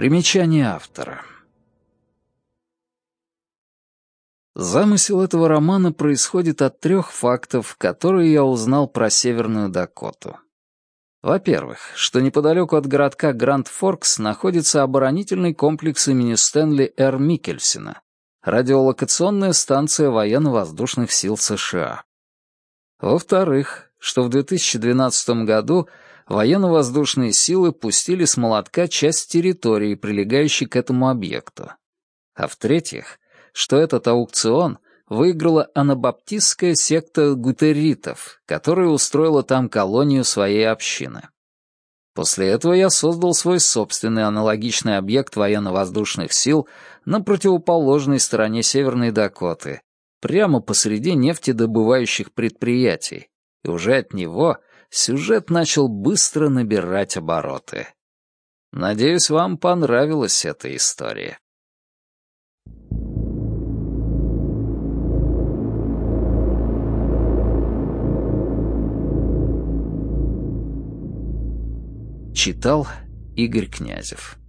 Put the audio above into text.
Примечание автора. Замысел этого романа происходит от трех фактов, которые я узнал про Северную Дакоту. Во-первых, что неподалеку от городка Гранд-Форкс находится оборонительный комплекс имени Стэнли Р. Микельсена, радиолокационная станция военно-воздушных сил США. Во-вторых, что в 2012 году военно-воздушные силы пустили с молотка часть территории, прилегающей к этому объекту. А в-третьих, что этот аукцион выиграла анабаптистская секта гутеритов, которая устроила там колонию своей общины. После этого я создал свой собственный аналогичный объект военно-воздушных сил на противоположной стороне Северной Дакоты, прямо посреди нефтедобывающих предприятий, и уже от него сюжет начал быстро набирать обороты. Надеюсь, вам понравилась эта история. Читал Игорь Князев